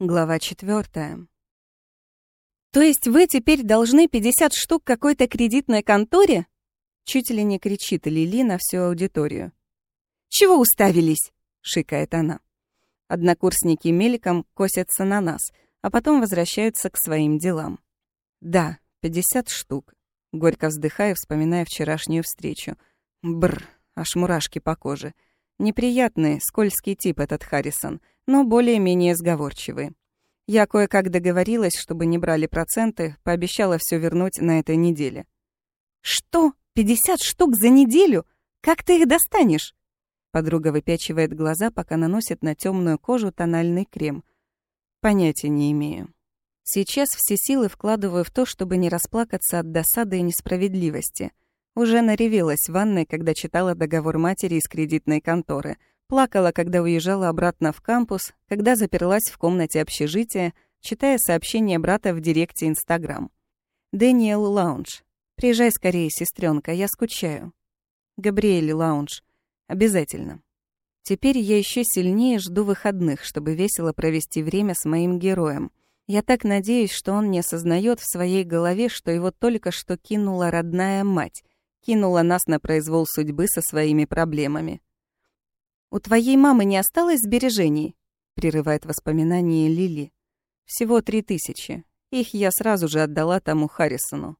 Глава четвертая. «То есть вы теперь должны 50 штук какой-то кредитной конторе?» Чуть ли не кричит Лили на всю аудиторию. «Чего уставились?» — шикает она. Однокурсники мельком косятся на нас, а потом возвращаются к своим делам. «Да, 50 штук». Горько вздыхаю, вспоминая вчерашнюю встречу. Бр, аж мурашки по коже. Неприятный, скользкий тип этот Харрисон — но более-менее сговорчивый. Я кое-как договорилась, чтобы не брали проценты, пообещала все вернуть на этой неделе. «Что? 50 штук за неделю? Как ты их достанешь?» Подруга выпячивает глаза, пока наносит на темную кожу тональный крем. Понятия не имею. Сейчас все силы вкладываю в то, чтобы не расплакаться от досады и несправедливости. Уже наревелась в ванной, когда читала договор матери из кредитной конторы — Плакала, когда уезжала обратно в кампус, когда заперлась в комнате общежития, читая сообщение брата в директе Инстаграм. «Дэниел Лаунж. Приезжай скорее, сестренка, я скучаю». «Габриэль Лаунж. Обязательно». Теперь я еще сильнее жду выходных, чтобы весело провести время с моим героем. Я так надеюсь, что он не осознает в своей голове, что его только что кинула родная мать, кинула нас на произвол судьбы со своими проблемами. «У твоей мамы не осталось сбережений?» — прерывает воспоминания Лили. «Всего три тысячи. Их я сразу же отдала тому Харрисону».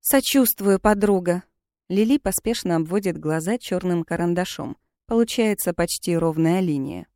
«Сочувствую, подруга». Лили поспешно обводит глаза черным карандашом. Получается почти ровная линия.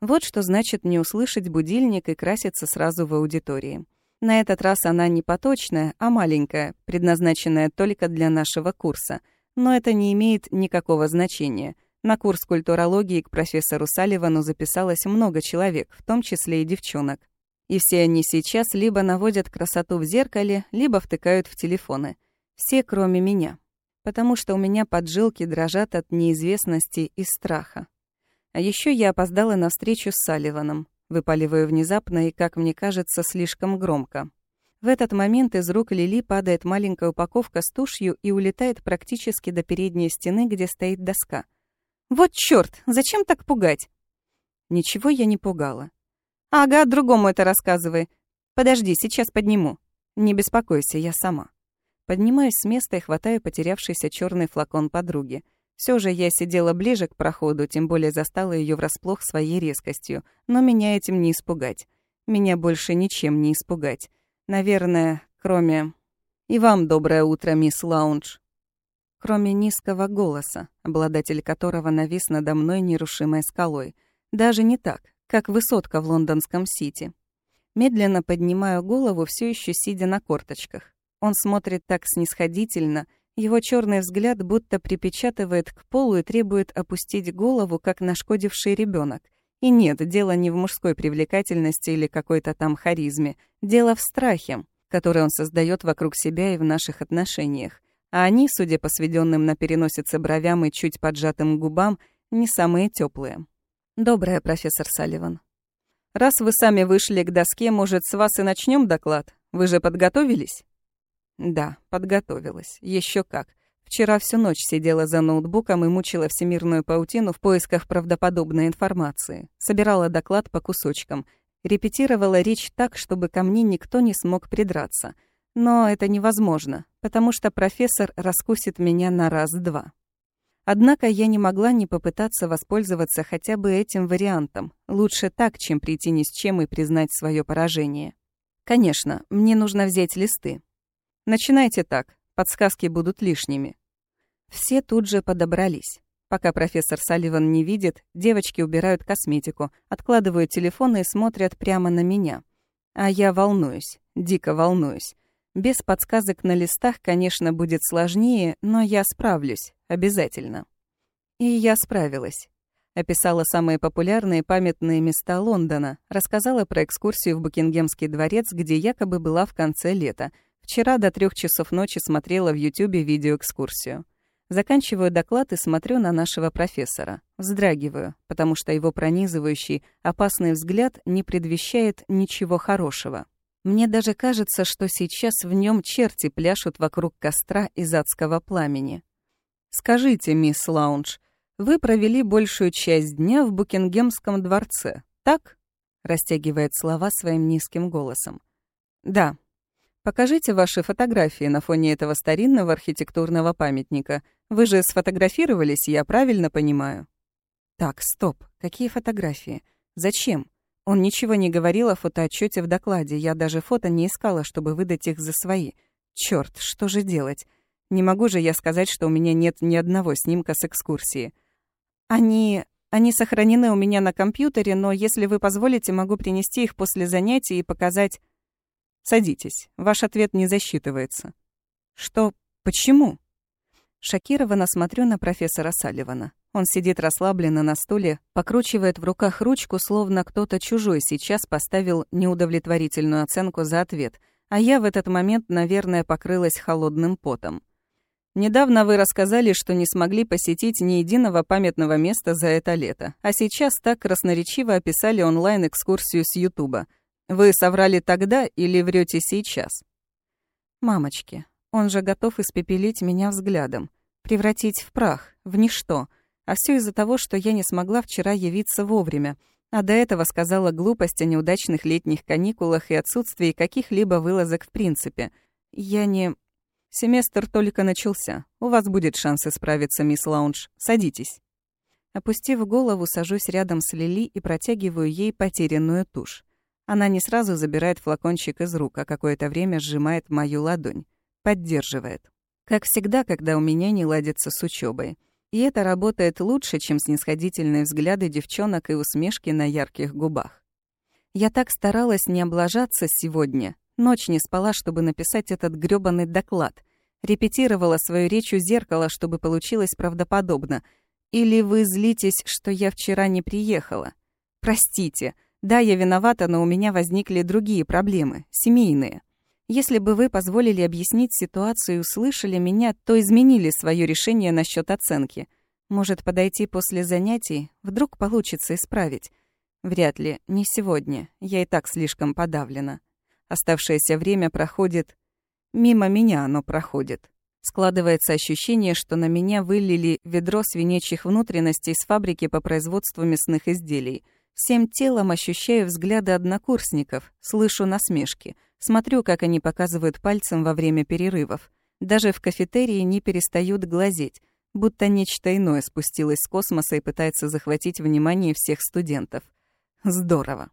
Вот что значит не услышать будильник и краситься сразу в аудитории. На этот раз она не поточная, а маленькая, предназначенная только для нашего курса. Но это не имеет никакого значения — на курс культурологии к профессору Салливану записалось много человек, в том числе и девчонок. И все они сейчас либо наводят красоту в зеркале, либо втыкают в телефоны. Все, кроме меня. Потому что у меня поджилки дрожат от неизвестности и страха. А еще я опоздала на встречу с Салливаном, выпаливаю внезапно и, как мне кажется, слишком громко. В этот момент из рук Лили падает маленькая упаковка с тушью и улетает практически до передней стены, где стоит доска — вот чёрт, зачем так пугать? Ничего я не пугала. Ага, другому это рассказывай. Подожди, сейчас подниму. Не беспокойся, я сама. Поднимаюсь с места и хватаю потерявшийся черный флакон подруги. Все же я сидела ближе к проходу, тем более застала ее врасплох своей резкостью. Но меня этим не испугать. Меня больше ничем не испугать. Наверное, кроме... И вам доброе утро, мисс Лаунж кроме низкого голоса, обладатель которого навис надо мной нерушимой скалой. Даже не так, как высотка в лондонском Сити. Медленно поднимаю голову, все еще сидя на корточках. Он смотрит так снисходительно, его черный взгляд будто припечатывает к полу и требует опустить голову, как нашкодивший ребенок. И нет, дело не в мужской привлекательности или какой-то там харизме. Дело в страхе, который он создает вокруг себя и в наших отношениях а они, судя по сведенным на переносице бровям и чуть поджатым губам, не самые теплые. Доброе, профессор Салливан. Раз вы сами вышли к доске, может, с вас и начнем доклад? Вы же подготовились? Да, подготовилась. Еще как. Вчера всю ночь сидела за ноутбуком и мучила всемирную паутину в поисках правдоподобной информации. Собирала доклад по кусочкам. Репетировала речь так, чтобы ко мне никто не смог придраться — но это невозможно, потому что профессор раскусит меня на раз-два. Однако я не могла не попытаться воспользоваться хотя бы этим вариантом. Лучше так, чем прийти ни с чем и признать свое поражение. Конечно, мне нужно взять листы. Начинайте так, подсказки будут лишними. Все тут же подобрались. Пока профессор Салливан не видит, девочки убирают косметику, откладывают телефоны и смотрят прямо на меня. А я волнуюсь, дико волнуюсь. Без подсказок на листах, конечно, будет сложнее, но я справлюсь, обязательно. И я справилась. Описала самые популярные памятные места Лондона, рассказала про экскурсию в Букингемский дворец, где якобы была в конце лета. Вчера до трех часов ночи смотрела в Ютубе видеоэкскурсию. Заканчиваю доклад и смотрю на нашего профессора. Вздрагиваю, потому что его пронизывающий, опасный взгляд не предвещает ничего хорошего. Мне даже кажется, что сейчас в нем черти пляшут вокруг костра из адского пламени. «Скажите, мисс Лаунж, вы провели большую часть дня в Букингемском дворце, так?» растягивает слова своим низким голосом. Да. Покажите ваши фотографии на фоне этого старинного архитектурного памятника. Вы же сфотографировались, я правильно понимаю? Так, стоп. Какие фотографии? Зачем? Он ничего не говорил о фотоотчете в докладе. Я даже фото не искала, чтобы выдать их за свои. Черт, что же делать? Не могу же я сказать, что у меня нет ни одного снимка с экскурсии. Они... Они сохранены у меня на компьютере, но если вы позволите, могу принести их после занятий и показать... Садитесь. Ваш ответ не засчитывается. Что? Почему? Шокированно смотрю на профессора Салливана. Он сидит расслабленно на стуле, покручивает в руках ручку, словно кто-то чужой сейчас поставил неудовлетворительную оценку за ответ, а я в этот момент, наверное, покрылась холодным потом. Недавно вы рассказали, что не смогли посетить ни единого памятного места за это лето, а сейчас так красноречиво описали онлайн-экскурсию с Ютуба. Вы соврали тогда или врете сейчас? Мамочки, он же готов испепелить меня взглядом, превратить в прах, в ничто. А все из-за того, что я не смогла вчера явиться вовремя, а до этого сказала глупость о неудачных летних каникулах и отсутствии каких-либо вылазок в принципе. Я не... Семестр только начался. У вас будет шанс исправиться, мисс Лаунж. Садитесь. Опустив голову, сажусь рядом с Лили и протягиваю ей потерянную тушь. Она не сразу забирает флакончик из рук, а какое-то время сжимает мою ладонь. Поддерживает. Как всегда, когда у меня не ладится с учебой. И это работает лучше, чем снисходительные взгляды девчонок и усмешки на ярких губах. Я так старалась не облажаться сегодня. Ночь не спала, чтобы написать этот грёбаный доклад. Репетировала свою речь у зеркала, чтобы получилось правдоподобно. Или вы злитесь, что я вчера не приехала? Простите. Да, я виновата, но у меня возникли другие проблемы, семейные. Если бы вы позволили объяснить ситуацию и услышали меня, то изменили свое решение насчет оценки. Может, подойти после занятий? Вдруг получится исправить. Вряд ли, не сегодня. Я и так слишком подавлена. Оставшееся время проходит Мимо меня оно проходит. Складывается ощущение, что на меня вылили ведро свинячьих внутренностей с фабрики по производству мясных изделий. Всем телом ощущаю взгляды однокурсников, слышу насмешки, смотрю, как они показывают пальцем во время перерывов. Даже в кафетерии не перестают глазеть, будто нечто иное спустилось с космоса и пытается захватить внимание всех студентов. Здорово.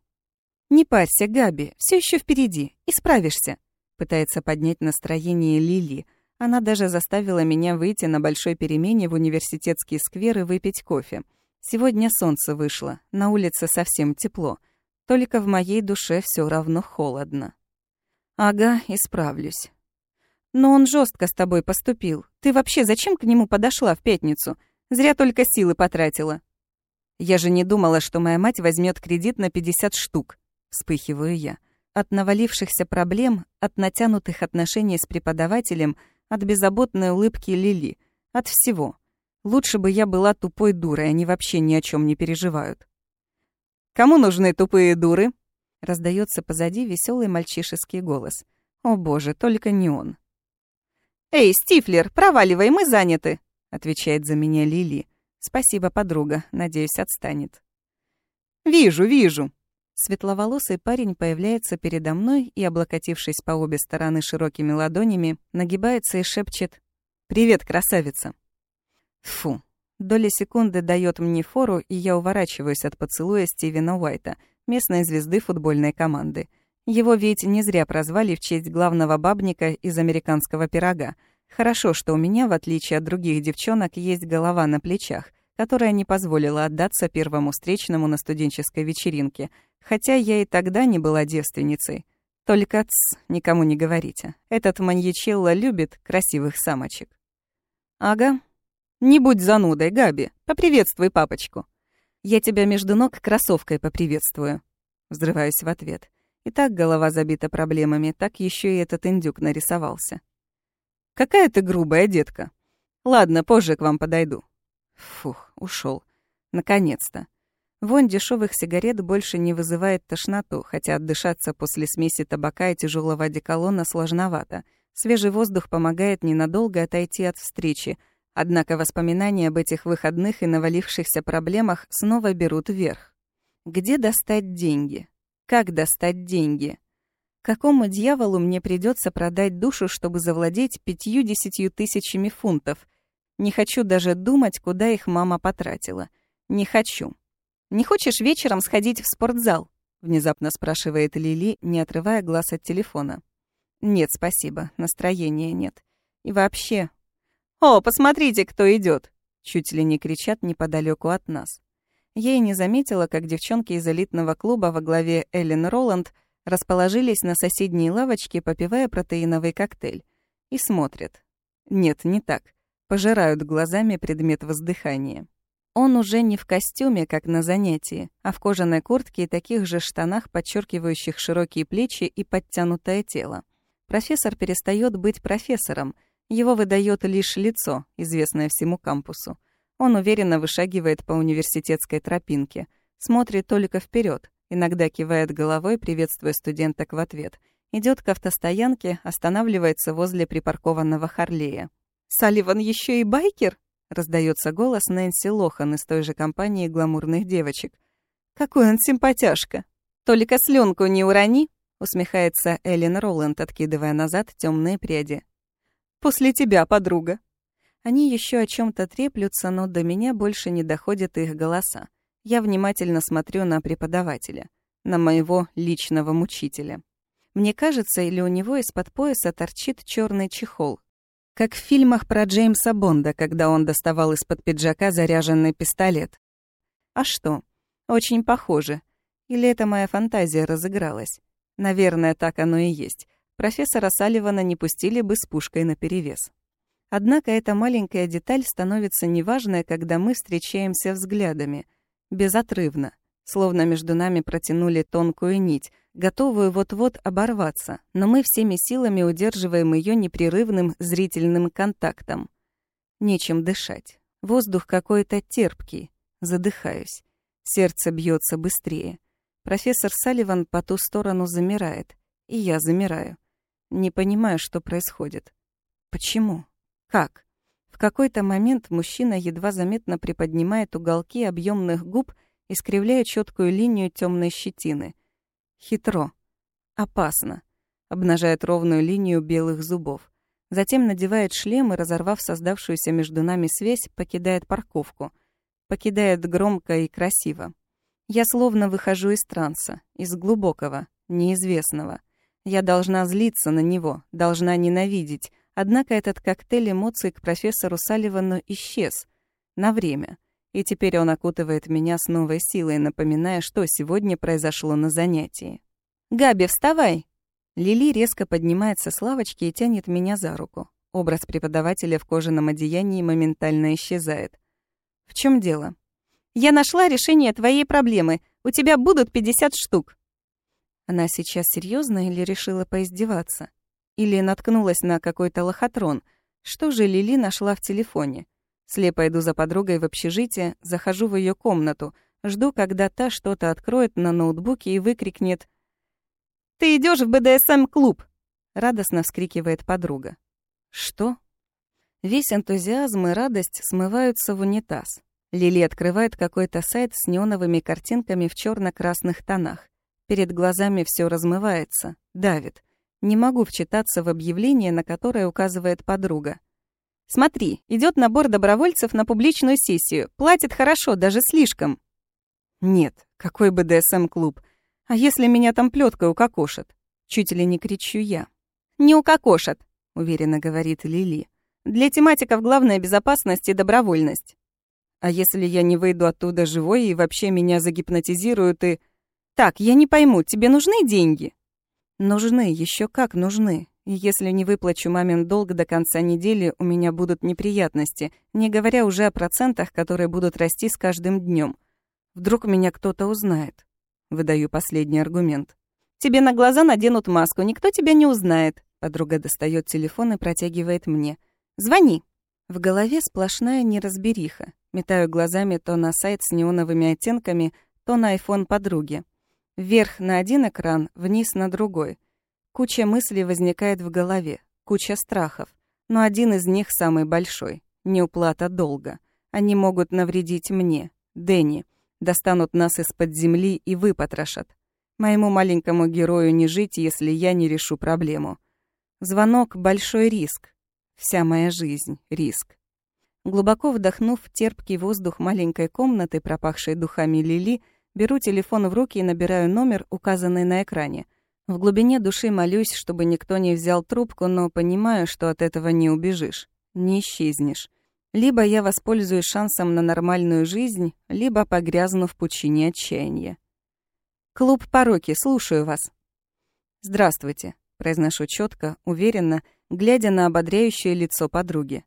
«Не парься, Габи, все еще впереди, исправишься», Пытается поднять настроение Лили. Она даже заставила меня выйти на большой перемене в университетский сквер и выпить кофе. Сегодня солнце вышло, на улице совсем тепло. Только в моей душе все равно холодно. Ага, исправлюсь. Но он жестко с тобой поступил. Ты вообще зачем к нему подошла в пятницу? Зря только силы потратила. Я же не думала, что моя мать возьмет кредит на 50 штук. Вспыхиваю я. От навалившихся проблем, от натянутых отношений с преподавателем, от беззаботной улыбки Лили, от всего. Лучше бы я была тупой дурой, они вообще ни о чем не переживают. «Кому нужны тупые дуры?» Раздается позади веселый мальчишеский голос. «О боже, только не он». «Эй, Стифлер, проваливай, мы заняты!» Отвечает за меня Лили. «Спасибо, подруга, надеюсь, отстанет». «Вижу, вижу», Светловолосый парень появляется передо мной и, облокотившись по обе стороны широкими ладонями, нагибается и шепчет «Привет, красавица!». Фу. Доля секунды дает мне фору, и я уворачиваюсь от поцелуя Стивена Уайта, местной звезды футбольной команды. Его ведь не зря прозвали в честь главного бабника из американского пирога. Хорошо, что у меня, в отличие от других девчонок, есть голова на плечах, которая не позволила отдаться первому встречному на студенческой вечеринке — Хотя я и тогда не была девственницей. Только ц, никому не говорите. Этот маньячелло любит красивых самочек. Ага. Не будь занудой, Габи. Поприветствуй папочку. Я тебя между ног кроссовкой поприветствую. Взрываюсь в ответ. И так голова забита проблемами, так еще и этот индюк нарисовался. Какая ты грубая детка. Ладно, позже к вам подойду. Фух, ушел. Наконец-то. Вонь дешевых сигарет больше не вызывает тошноту, хотя отдышаться после смеси табака и тяжелого одеколона сложновато. Свежий воздух помогает ненадолго отойти от встречи, однако воспоминания об этих выходных и навалившихся проблемах снова берут вверх. Где достать деньги? Как достать деньги? Какому дьяволу мне придется продать душу, чтобы завладеть пятью-десятью тысячами фунтов? Не хочу даже думать, куда их мама потратила. Не хочу. «Не хочешь вечером сходить в спортзал?» — внезапно спрашивает Лили, не отрывая глаз от телефона. «Нет, спасибо, настроения нет. И вообще...» «О, посмотрите, кто идет! чуть ли не кричат неподалеку от нас. Я и не заметила, как девчонки из элитного клуба во главе Эллен Роланд расположились на соседней лавочке, попивая протеиновый коктейль. И смотрят. Нет, не так. Пожирают глазами предмет воздыхания. Он уже не в костюме, как на занятии, а в кожаной куртке и таких же штанах, подчеркивающих широкие плечи и подтянутое тело. Профессор перестает быть профессором. Его выдает лишь лицо, известное всему кампусу. Он уверенно вышагивает по университетской тропинке, смотрит только вперед, иногда кивает головой, приветствуя студенток в ответ. Идет к автостоянке, останавливается возле припаркованного Харлея. «Салливан еще и байкер?» Раздается голос Нэнси Лохан из той же компании гламурных девочек. «Какой он симпатяшка!» «Только слюнку не урони!» усмехается Эллен Роланд, откидывая назад темные пряди. «После тебя, подруга!» Они еще о чем то треплются, но до меня больше не доходят их голоса. Я внимательно смотрю на преподавателя, на моего личного мучителя. Мне кажется, или у него из-под пояса торчит черный чехол, как в фильмах про Джеймса Бонда, когда он доставал из-под пиджака заряженный пистолет. А что? Очень похоже. Или это моя фантазия разыгралась? Наверное, так оно и есть. Профессора Салливана не пустили бы с пушкой наперевес. Однако эта маленькая деталь становится неважной, когда мы встречаемся взглядами. Безотрывно. Словно между нами протянули тонкую нить, готовую вот-вот оборваться, но мы всеми силами удерживаем ее непрерывным зрительным контактом. Нечем дышать. Воздух какой-то терпкий. Задыхаюсь. Сердце бьется быстрее. Профессор Салливан по ту сторону замирает. И я замираю. Не понимаю, что происходит. Почему? Как? В какой-то момент мужчина едва заметно приподнимает уголки объемных губ, искривляя четкую линию темной щетины — Хитро. Опасно. Обнажает ровную линию белых зубов. Затем надевает шлем и, разорвав создавшуюся между нами связь, покидает парковку. Покидает громко и красиво. Я словно выхожу из транса, из глубокого, неизвестного. Я должна злиться на него, должна ненавидеть. Однако этот коктейль эмоций к профессору Салливану исчез. На время. И теперь он окутывает меня с новой силой, напоминая, что сегодня произошло на занятии. «Габи, вставай!» Лили резко поднимается с лавочки и тянет меня за руку. Образ преподавателя в кожаном одеянии моментально исчезает. «В чем дело?» «Я нашла решение твоей проблемы. У тебя будут 50 штук». Она сейчас серьезно или решила поиздеваться? Или наткнулась на какой-то лохотрон? Что же Лили нашла в телефоне? Слепо иду за подругой в общежитие, захожу в ее комнату, жду, когда та что-то откроет на ноутбуке и выкрикнет «Ты идешь в БДСМ-клуб!» Радостно вскрикивает подруга. «Что?» Весь энтузиазм и радость смываются в унитаз. Лили открывает какой-то сайт с неоновыми картинками в черно красных тонах. Перед глазами все размывается, давит. Не могу вчитаться в объявление, на которое указывает подруга. Смотри, идет набор добровольцев на публичную сессию. Платит хорошо, даже слишком. Нет, какой БДСМ-клуб. А если меня там плеткой укокошат? Чуть ли не кричу я. Не укокошат, уверенно говорит Лили. Для тематиков главная безопасность и добровольность. А если я не выйду оттуда живой и вообще меня загипнотизируют и... Так, я не пойму, тебе нужны деньги? Нужны, еще как нужны. Если не выплачу мамин долг до конца недели, у меня будут неприятности, не говоря уже о процентах, которые будут расти с каждым днем. Вдруг меня кто-то узнает. Выдаю последний аргумент. Тебе на глаза наденут маску, никто тебя не узнает. Подруга достает телефон и протягивает мне. Звони. В голове сплошная неразбериха. Метаю глазами то на сайт с неоновыми оттенками, то на iPhone подруги. Вверх на один экран, вниз на другой. Куча мыслей возникает в голове, куча страхов. Но один из них самый большой — неуплата долга. Они могут навредить мне, Дэнни, достанут нас из-под земли и выпотрошат. Моему маленькому герою не жить, если я не решу проблему. Звонок — большой риск. Вся моя жизнь — риск. Глубоко вдохнув терпкий воздух маленькой комнаты, пропахшей духами Лили, беру телефон в руки и набираю номер, указанный на экране. В глубине души молюсь, чтобы никто не взял трубку, но понимаю, что от этого не убежишь, не исчезнешь. Либо я воспользуюсь шансом на нормальную жизнь, либо погрязну в пучине отчаяния. «Клуб пороки, слушаю вас». «Здравствуйте», — произношу четко, уверенно, глядя на ободряющее лицо подруги.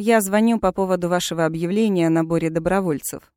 Я звоню по поводу вашего объявления о наборе добровольцев.